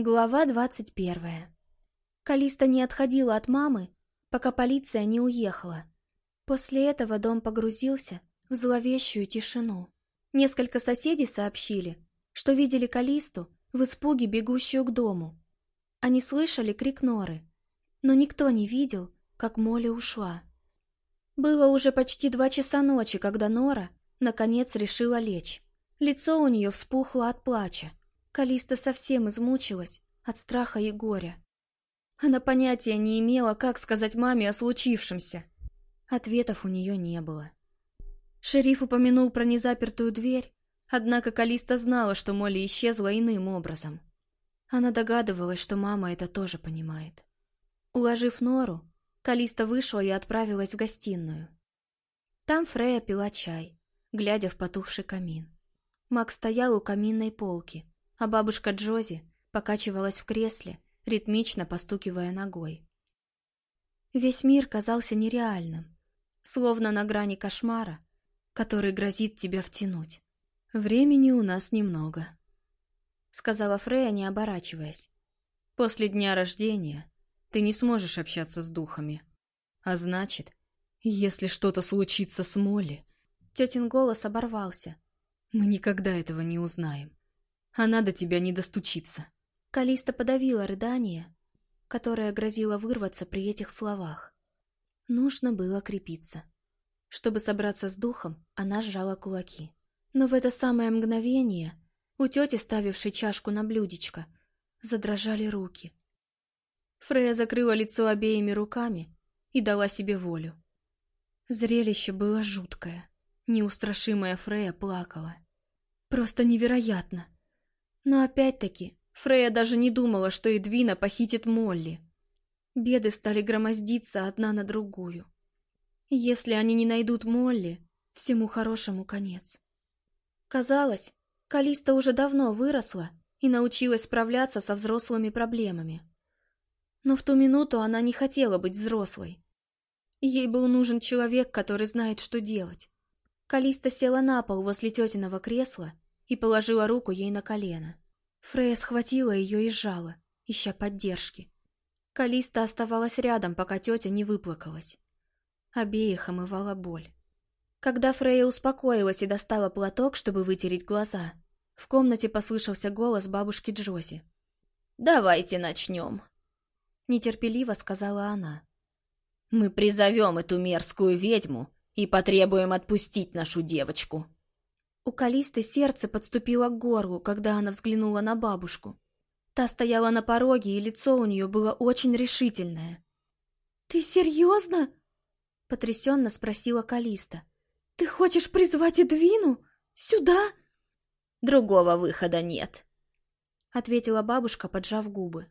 Глава двадцать первая. Калиста не отходила от мамы, пока полиция не уехала. После этого дом погрузился в зловещую тишину. Несколько соседей сообщили, что видели Калисту в испуге, бегущую к дому. Они слышали крик Норы, но никто не видел, как Молли ушла. Было уже почти два часа ночи, когда Нора, наконец, решила лечь. Лицо у нее вспухло от плача. Калиста совсем измучилась от страха и горя. Она понятия не имела, как сказать маме о случившемся. Ответов у нее не было. Шериф упомянул про незапертую дверь, однако Калиста знала, что Молли исчезла иным образом. Она догадывалась, что мама это тоже понимает. Уложив Нору, Калиста вышла и отправилась в гостиную. Там Фрея пила чай, глядя в потухший камин. Мак стоял у каминной полки, а бабушка Джози покачивалась в кресле, ритмично постукивая ногой. Весь мир казался нереальным, словно на грани кошмара, который грозит тебя втянуть. «Времени у нас немного», — сказала Фрея, не оборачиваясь. «После дня рождения ты не сможешь общаться с духами. А значит, если что-то случится с Молли...» Тетин голос оборвался. «Мы никогда этого не узнаем. Она до тебя не достучится». Калиста подавила рыдание, которое грозило вырваться при этих словах. Нужно было крепиться. Чтобы собраться с духом, она сжала кулаки. Но в это самое мгновение у тети, ставившей чашку на блюдечко, задрожали руки. Фрея закрыла лицо обеими руками и дала себе волю. Зрелище было жуткое. Неустрашимая Фрея плакала. Просто невероятно. Но опять-таки, Фрея даже не думала, что Эдвина похитит Молли. Беды стали громоздиться одна на другую. Если они не найдут Молли, всему хорошему конец. Казалось, Калиста уже давно выросла и научилась справляться со взрослыми проблемами. Но в ту минуту она не хотела быть взрослой. Ей был нужен человек, который знает, что делать. Калиста села на пол возле тетиного кресла и положила руку ей на колено. Фрея схватила ее и сжала, ища поддержки. Калиста оставалась рядом, пока тетя не выплакалась. Обеих омывала боль. Когда Фрея успокоилась и достала платок, чтобы вытереть глаза, в комнате послышался голос бабушки Джози. «Давайте начнем», — нетерпеливо сказала она. «Мы призовем эту мерзкую ведьму и потребуем отпустить нашу девочку». У Калисты сердце подступило к горлу, когда она взглянула на бабушку. Та стояла на пороге, и лицо у нее было очень решительное. «Ты серьезно?» — потрясенно спросила Калиста. «Ты хочешь призвать Эдвину? Сюда?» «Другого выхода нет», — ответила бабушка, поджав губы.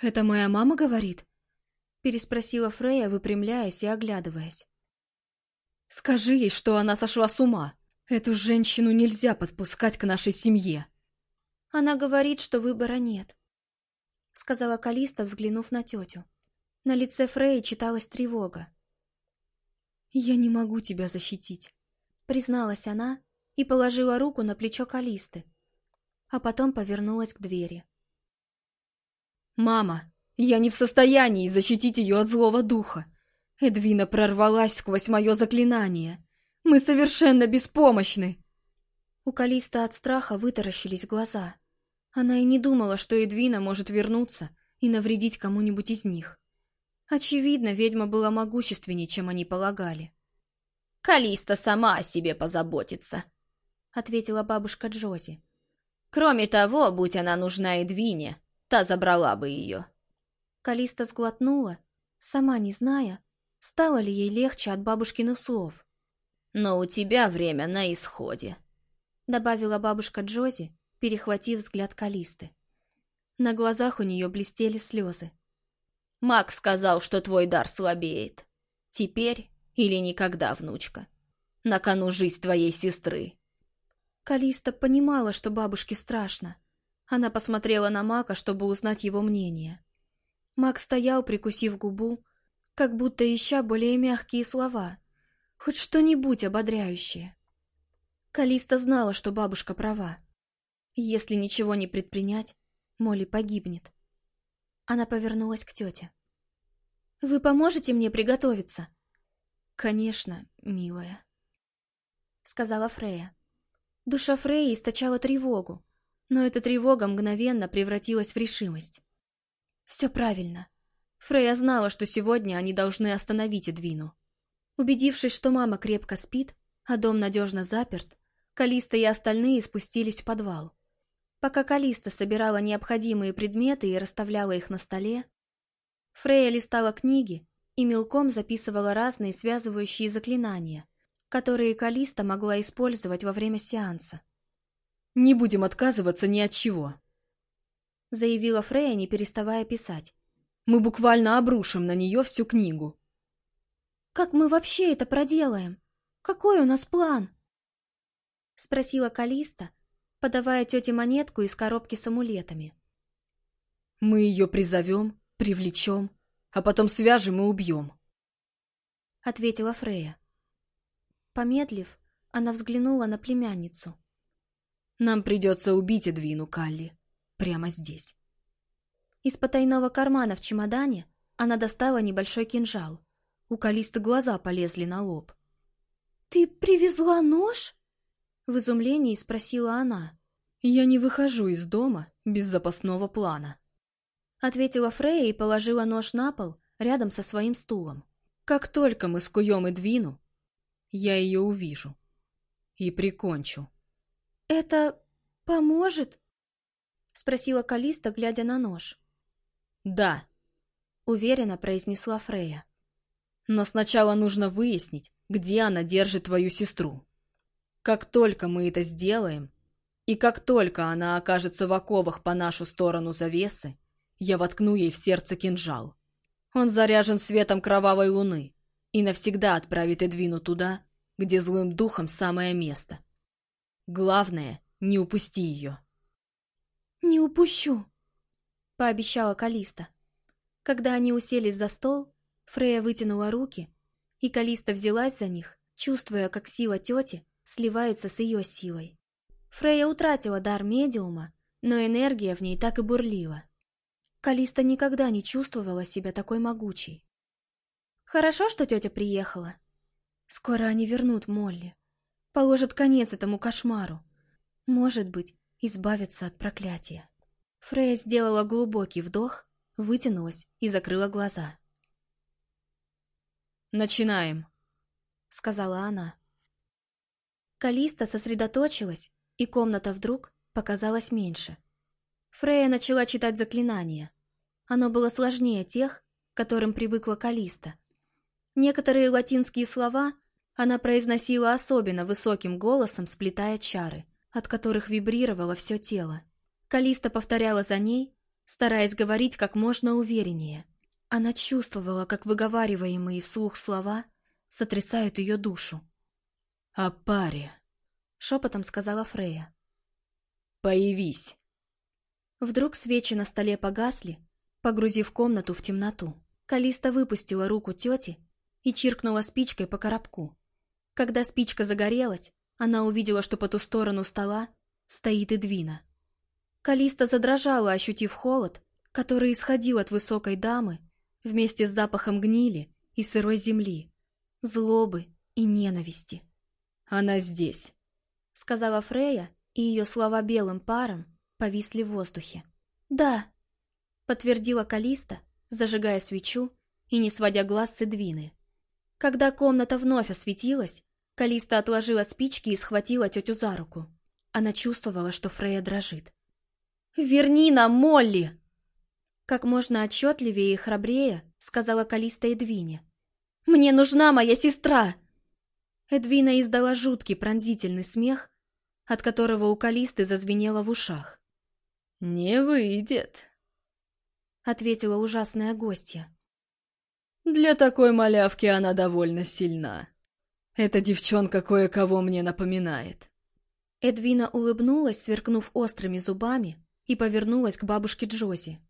«Это моя мама говорит?» — переспросила Фрея, выпрямляясь и оглядываясь. «Скажи ей, что она сошла с ума!» Эту женщину нельзя подпускать к нашей семье. Она говорит, что выбора нет, сказала Калиста, взглянув на тетю. На лице Фрей читалась тревога. «Я не могу тебя защитить», — призналась она и положила руку на плечо Калисты, а потом повернулась к двери. «Мама, я не в состоянии защитить ее от злого духа. Эдвина прорвалась сквозь мое заклинание. Мы совершенно беспомощны!» У Калиста от страха вытаращились глаза. Она и не думала, что Эдвина может вернуться и навредить кому-нибудь из них. Очевидно, ведьма была могущественнее, чем они полагали. «Калиста сама о себе позаботится», — ответила бабушка Джози. «Кроме того, будь она нужна Эдвине, та забрала бы ее». Калиста сглотнула, сама не зная, стало ли ей легче от бабушкиных слов. «Но у тебя время на исходе», — добавила бабушка Джози, перехватив взгляд Калисты. На глазах у нее блестели слезы. «Макс сказал, что твой дар слабеет. Теперь или никогда, внучка. На кону жизнь твоей сестры». Калиста понимала, что бабушке страшно. Она посмотрела на Мака, чтобы узнать его мнение. Мак стоял, прикусив губу, как будто ища более мягкие слова — Хоть что-нибудь ободряющее. Калиста знала, что бабушка права. Если ничего не предпринять, Молли погибнет. Она повернулась к тете. «Вы поможете мне приготовиться?» «Конечно, милая», — сказала Фрея. Душа Фреи источала тревогу, но эта тревога мгновенно превратилась в решимость. Все правильно. Фрея знала, что сегодня они должны остановить Эдвину. Убедившись, что мама крепко спит, а дом надежно заперт, Калиста и остальные спустились в подвал. Пока Калиста собирала необходимые предметы и расставляла их на столе, Фрея листала книги и мелком записывала разные связывающие заклинания, которые Калиста могла использовать во время сеанса. «Не будем отказываться ни от чего», — заявила Фрея, не переставая писать. «Мы буквально обрушим на нее всю книгу». «Как мы вообще это проделаем? Какой у нас план?» — спросила Калиста, подавая тете монетку из коробки с амулетами. «Мы ее призовем, привлечем, а потом свяжем и убьем», — ответила Фрея. Помедлив, она взглянула на племянницу. «Нам придется убить Эдвину, Калли, прямо здесь». Из потайного кармана в чемодане она достала небольшой кинжал. У Калисты глаза полезли на лоб. «Ты привезла нож?» В изумлении спросила она. «Я не выхожу из дома без запасного плана», ответила Фрея и положила нож на пол рядом со своим стулом. «Как только мы скуем Эдвину, я ее увижу и прикончу». «Это поможет?» спросила Калиста, глядя на нож. «Да», — уверенно произнесла Фрея. «Но сначала нужно выяснить, где она держит твою сестру. Как только мы это сделаем, и как только она окажется в оковах по нашу сторону завесы, я воткну ей в сердце кинжал. Он заряжен светом кровавой луны и навсегда отправит Эдвину туда, где злым духом самое место. Главное, не упусти ее. «Не упущу», — пообещала Калиста. Когда они уселись за стол, Фрея вытянула руки, и Калиста взялась за них, чувствуя, как сила тети сливается с ее силой. Фрея утратила дар медиума, но энергия в ней так и бурлила. Калиста никогда не чувствовала себя такой могучей. Хорошо, что тетя приехала. Скоро они вернут Молли. Положат конец этому кошмару. Может быть, избавиться от проклятия. Фрея сделала глубокий вдох, вытянулась и закрыла глаза. «Начинаем», — сказала она. Калиста сосредоточилась, и комната вдруг показалась меньше. Фрея начала читать заклинание. Оно было сложнее тех, к которым привыкла Калиста. Некоторые латинские слова она произносила особенно высоким голосом, сплетая чары от которых вибрировало все тело. Калиста повторяла за ней, стараясь говорить как можно увереннее. Она чувствовала, как выговариваемые вслух слова сотрясают ее душу. «О паре», — шепотом сказала Фрея. «Появись». Вдруг свечи на столе погасли, погрузив комнату в темноту. Калиста выпустила руку тети и чиркнула спичкой по коробку. Когда спичка загорелась, она увидела, что по ту сторону стола стоит Эдвина. Калиста задрожала, ощутив холод, который исходил от высокой дамы вместе с запахом гнили и сырой земли, злобы и ненависти. «Она здесь», — сказала Фрея, и ее слова белым паром повисли в воздухе. «Да», — подтвердила Калиста, зажигая свечу и не сводя глаз с Эдвины. Когда комната вновь осветилась, Калиста отложила спички и схватила тетю за руку. Она чувствовала, что Фрея дрожит. «Верни нам Молли!» Как можно отчетливее и храбрее сказала Калиста Эдвине. «Мне нужна моя сестра!» Эдвина издала жуткий пронзительный смех, от которого у Калисты зазвенело в ушах. «Не выйдет», — ответила ужасная гостья. «Для такой малявки она довольно сильна». Эта девчонка кое-кого мне напоминает. Эдвина улыбнулась, сверкнув острыми зубами, и повернулась к бабушке Джози.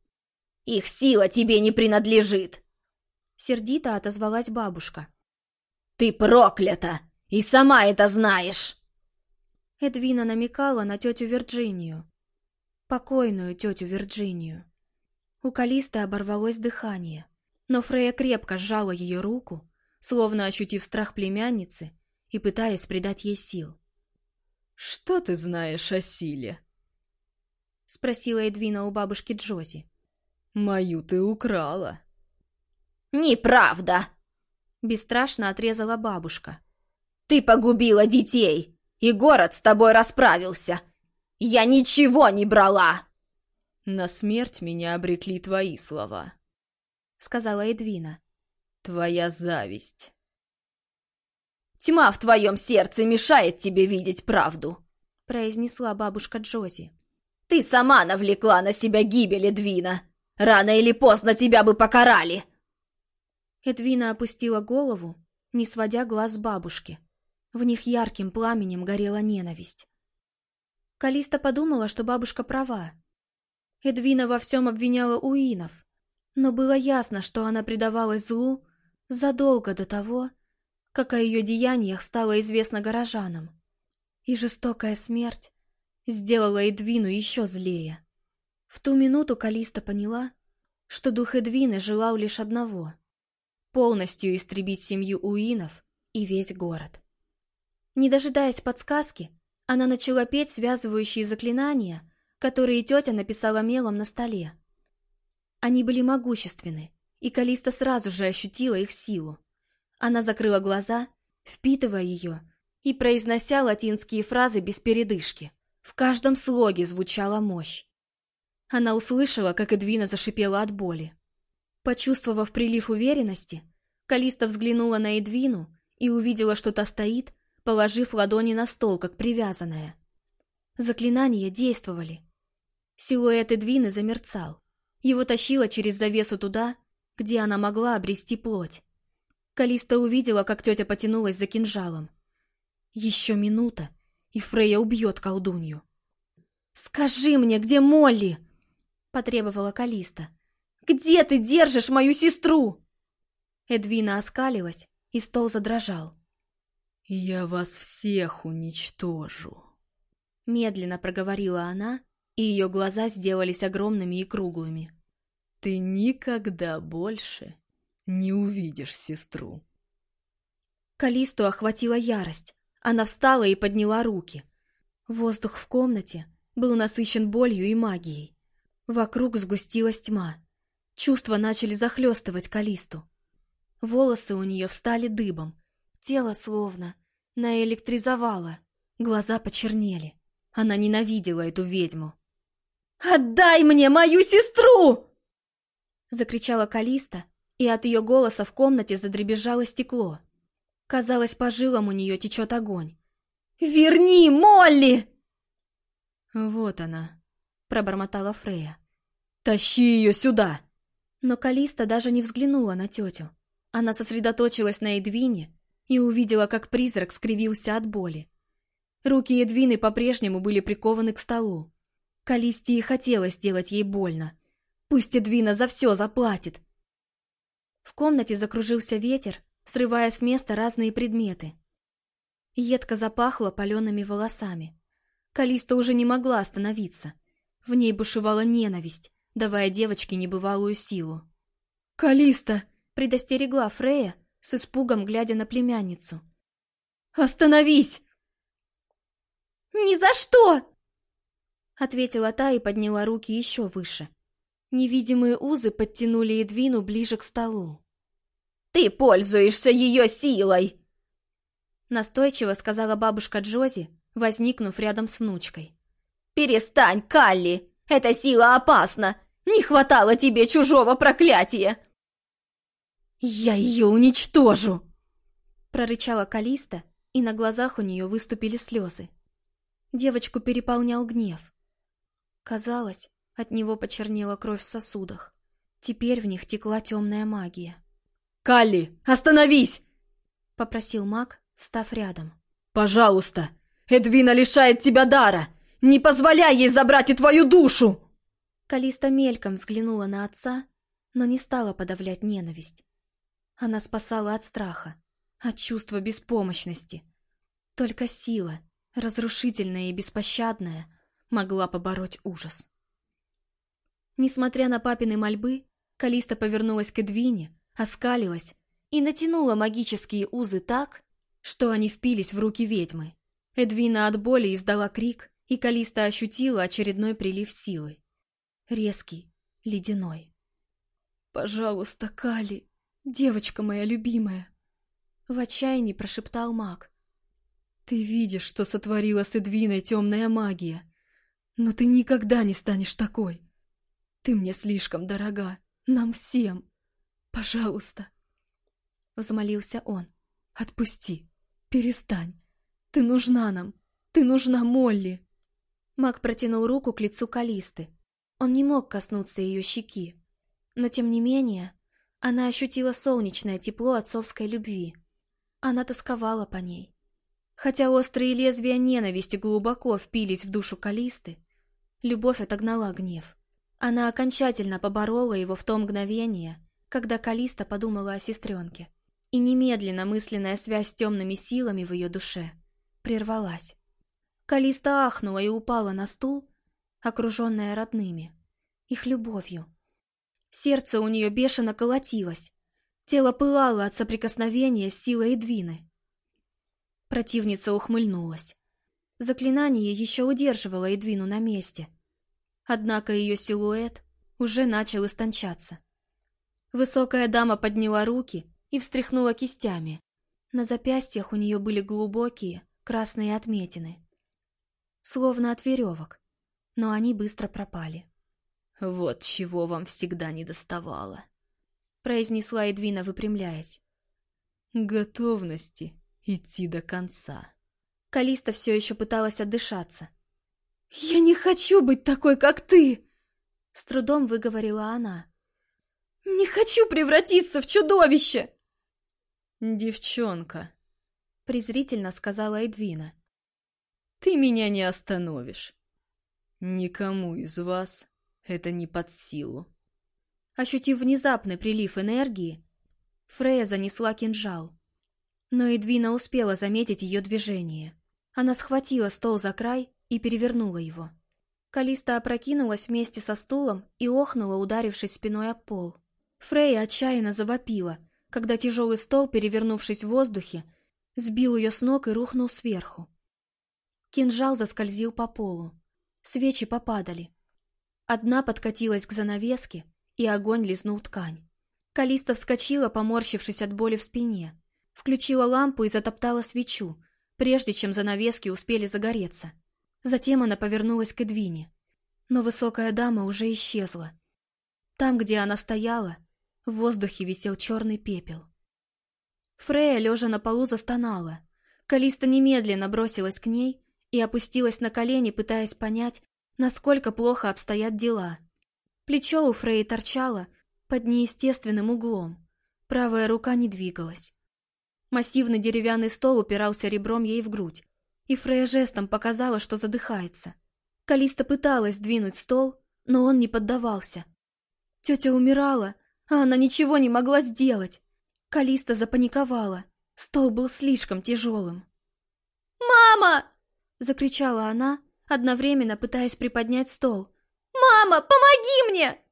«Их сила тебе не принадлежит!» Сердито отозвалась бабушка. «Ты проклята! И сама это знаешь!» Эдвина намекала на тетю Вирджинию. покойную тетю Вирджинию. У Калисты оборвалось дыхание, но Фрея крепко сжала ее руку, словно ощутив страх племянницы и пытаясь придать ей сил. «Что ты знаешь о силе?» — спросила Эдвина у бабушки Джози. «Мою ты украла». «Неправда!» — бесстрашно отрезала бабушка. «Ты погубила детей, и город с тобой расправился. Я ничего не брала!» «На смерть меня обрекли твои слова», — сказала Эдвина. «Твоя зависть». «Тьма в твоем сердце мешает тебе видеть правду», — произнесла бабушка Джози. «Ты сама навлекла на себя гибель Эдвина. Рано или поздно тебя бы покарали!» Эдвина опустила голову, не сводя глаз с бабушки. В них ярким пламенем горела ненависть. Калиста подумала, что бабушка права. Эдвина во всем обвиняла Уинов, но было ясно, что она предавалась злу задолго до того, как о ее деяниях стало известно горожанам. И жестокая смерть сделала Эдвину еще злее. В ту минуту Калиста поняла, что дух Эдвины желал лишь одного — полностью истребить семью Уинов и весь город. Не дожидаясь подсказки, она начала петь связывающие заклинания, которые тетя написала мелом на столе. Они были могущественны, и Калиста сразу же ощутила их силу. Она закрыла глаза, впитывая ее и произнося латинские фразы без передышки. В каждом слоге звучала мощь. Она услышала, как Эдвина зашипела от боли. Почувствовав прилив уверенности, Калиста взглянула на Эдвину и увидела, что та стоит, положив ладони на стол, как привязанная. Заклинания действовали. Силуэт Эдвины замерцал. Его тащило через завесу туда, где она могла обрести плоть. Калиста увидела, как тетя потянулась за кинжалом. Еще минута, и Фрейя убьет колдунью. «Скажи мне, где Молли?» — потребовала Калиста. «Где ты держишь мою сестру?» Эдвина оскалилась, и стол задрожал. «Я вас всех уничтожу», — медленно проговорила она, и ее глаза сделались огромными и круглыми. «Ты никогда больше не увидишь сестру. Калисту охватила ярость. Она встала и подняла руки. Воздух в комнате был насыщен болью и магией. Вокруг сгустилась тьма. Чувства начали захлестывать Калисту. Волосы у нее встали дыбом. Тело словно наэлектризовало. Глаза почернели. Она ненавидела эту ведьму. «Отдай мне мою сестру!» Закричала Калиста, и от ее голоса в комнате задребезжало стекло. Казалось, по жилам у нее течет огонь. «Верни, Молли!» «Вот она», — пробормотала Фрея. «Тащи ее сюда!» Но Калиста даже не взглянула на тетю. Она сосредоточилась на Эдвине и увидела, как призрак скривился от боли. Руки Эдвины по-прежнему были прикованы к столу. Калисте и хотелось сделать ей больно. Пусть Эдвина за все заплатит. В комнате закружился ветер, срывая с места разные предметы. Едко запахло палеными волосами. Калиста уже не могла остановиться. В ней бушевала ненависть, давая девочке небывалую силу. «Калиста!» — предостерегла Фрея, с испугом глядя на племянницу. «Остановись!» «Ни за что!» — ответила та и подняла руки еще выше. Невидимые узы подтянули Едвину ближе к столу. «Ты пользуешься ее силой!» Настойчиво сказала бабушка Джози, возникнув рядом с внучкой. «Перестань, Калли! Эта сила опасна! Не хватало тебе чужого проклятия!» «Я ее уничтожу!» Прорычала Калиста, и на глазах у нее выступили слезы. Девочку переполнял гнев. Казалось, от него почернела кровь в сосудах. Теперь в них текла темная магия. «Калли, остановись!» — попросил маг, встав рядом. «Пожалуйста! Эдвина лишает тебя дара! Не позволяй ей забрать и твою душу!» Калиста мельком взглянула на отца, но не стала подавлять ненависть. Она спасала от страха, от чувства беспомощности. Только сила, разрушительная и беспощадная, могла побороть ужас. Несмотря на папины мольбы, Калиста повернулась к Эдвине, оскалилась и натянула магические узы так, что они впились в руки ведьмы. Эдвина от боли издала крик, и Калиста ощутила очередной прилив силы. Резкий, ледяной. «Пожалуйста, Кали, девочка моя любимая!» В отчаянии прошептал маг. «Ты видишь, что сотворила с Эдвиной темная магия, но ты никогда не станешь такой. Ты мне слишком дорога, нам всем. Пожалуйста!» Взмолился он. «Отпусти, перестань. Ты нужна нам, ты нужна Молли!» Маг протянул руку к лицу Калисты. Он не мог коснуться ее щеки. Но тем не менее, она ощутила солнечное тепло отцовской любви. Она тосковала по ней. Хотя острые лезвия ненависти глубоко впились в душу Калисты, любовь отогнала гнев. Она окончательно поборола его в то мгновение, когда Калиста подумала о сестренке. И немедленно мысленная связь с темными силами в ее душе прервалась. Калиста ахнула и упала на стул, окруженная родными, их любовью. Сердце у нее бешено колотилось, тело пылало от соприкосновения с силой Эдвины. Противница ухмыльнулась. Заклинание еще удерживало Эдвину на месте, однако ее силуэт уже начал истончаться. Высокая дама подняла руки и встряхнула кистями. На запястьях у нее были глубокие красные отметины словно от веревок, но они быстро пропали. «Вот чего вам всегда не доставало», — произнесла Эдвина, выпрямляясь. «Готовности идти до конца». Калиста все еще пыталась отдышаться. «Я не хочу быть такой, как ты!» С трудом выговорила она. «Не хочу превратиться в чудовище!» «Девчонка», — презрительно сказала Эдвина. Ты меня не остановишь. Никому из вас это не под силу. Ощутив внезапный прилив энергии, Фрея занесла кинжал. Но Эдвина успела заметить ее движение. Она схватила стол за край и перевернула его. Калиста опрокинулась вместе со стулом и охнула, ударившись спиной об пол. Фрея отчаянно завопила, когда тяжелый стол, перевернувшись в воздухе, сбил ее с ног и рухнул сверху. Кинжал заскользил по полу. Свечи попадали. Одна подкатилась к занавеске, и огонь лизнул ткань. Калиста вскочила, поморщившись от боли в спине. Включила лампу и затоптала свечу, прежде чем занавески успели загореться. Затем она повернулась к Эдвине. Но высокая дама уже исчезла. Там, где она стояла, в воздухе висел черный пепел. Фрея, лежа на полу, застонала. Калиста немедленно бросилась к ней и опустилась на колени, пытаясь понять, насколько плохо обстоят дела. Плечо у Фреи торчало под неестественным углом. Правая рука не двигалась. Массивный деревянный стол упирался ребром ей в грудь, и Фрея жестом показала, что задыхается. Калиста пыталась двинуть стол, но он не поддавался. Тетя умирала, а она ничего не могла сделать. Калиста запаниковала. Стол был слишком тяжелым. «Мама!» Закричала она, одновременно пытаясь приподнять стол. «Мама, помоги мне!»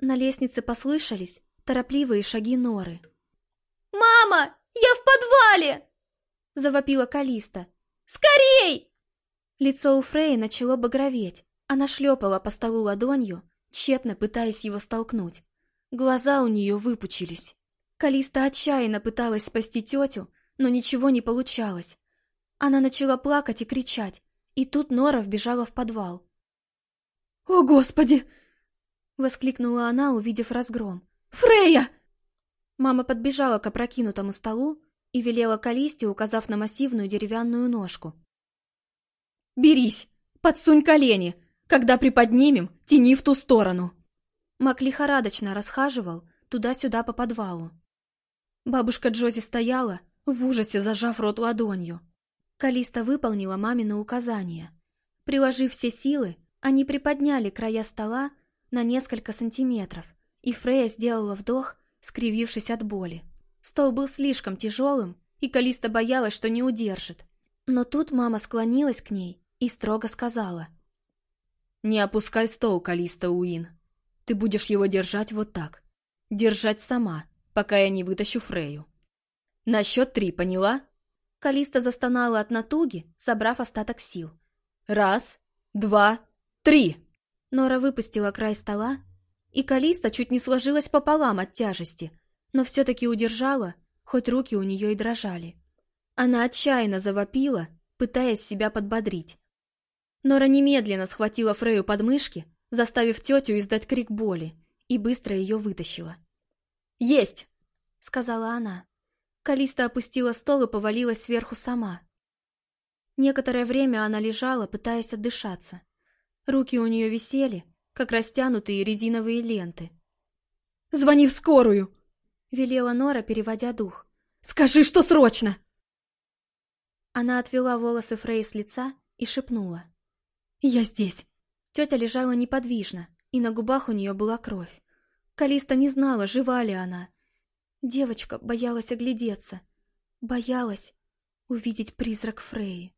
На лестнице послышались торопливые шаги Норы. «Мама, я в подвале!» Завопила Калиста. «Скорей!» Лицо у Фреи начало багроветь. Она шлепала по столу ладонью, тщетно пытаясь его столкнуть. Глаза у нее выпучились. Калиста отчаянно пыталась спасти тетю, но ничего не получалось. Она начала плакать и кричать, и тут Нора вбежала в подвал. «О, Господи!» — воскликнула она, увидев разгром. «Фрея!» Мама подбежала к опрокинутому столу и велела Калисте, указав на массивную деревянную ножку. «Берись! Подсунь колени! Когда приподнимем, тяни в ту сторону!» Мак лихорадочно расхаживал туда-сюда по подвалу. Бабушка Джози стояла, в ужасе зажав рот ладонью. Калиста выполнила мамино указание. Приложив все силы, они приподняли края стола на несколько сантиметров, и Фрея сделала вдох, скривившись от боли. Стол был слишком тяжелым, и Калиста боялась, что не удержит. Но тут мама склонилась к ней и строго сказала. «Не опускай стол, Калиста Уин. Ты будешь его держать вот так. Держать сама, пока я не вытащу Фрею. На счет три, поняла? Калиста застонала от натуги, собрав остаток сил. Раз, два, три! Нора выпустила край стола, и Калиста чуть не сложилась пополам от тяжести, но все-таки удержала, хоть руки у нее и дрожали. Она отчаянно завопила, пытаясь себя подбодрить. Нора немедленно схватила Фрею под мышки, заставив тетю издать крик боли, и быстро ее вытащила. «Есть!» — сказала она. Калиста опустила стол и повалилась сверху сама. Некоторое время она лежала, пытаясь отдышаться. Руки у нее висели, как растянутые резиновые ленты. «Звони в скорую!» — велела Нора, переводя дух. «Скажи, что срочно!» Она отвела волосы Фрей с лица и шепнула. «Я здесь!» Тетя лежала неподвижно, и на губах у нее была кровь. Калиста не знала, жива ли она. Девочка боялась оглядеться, боялась увидеть призрак Фреи.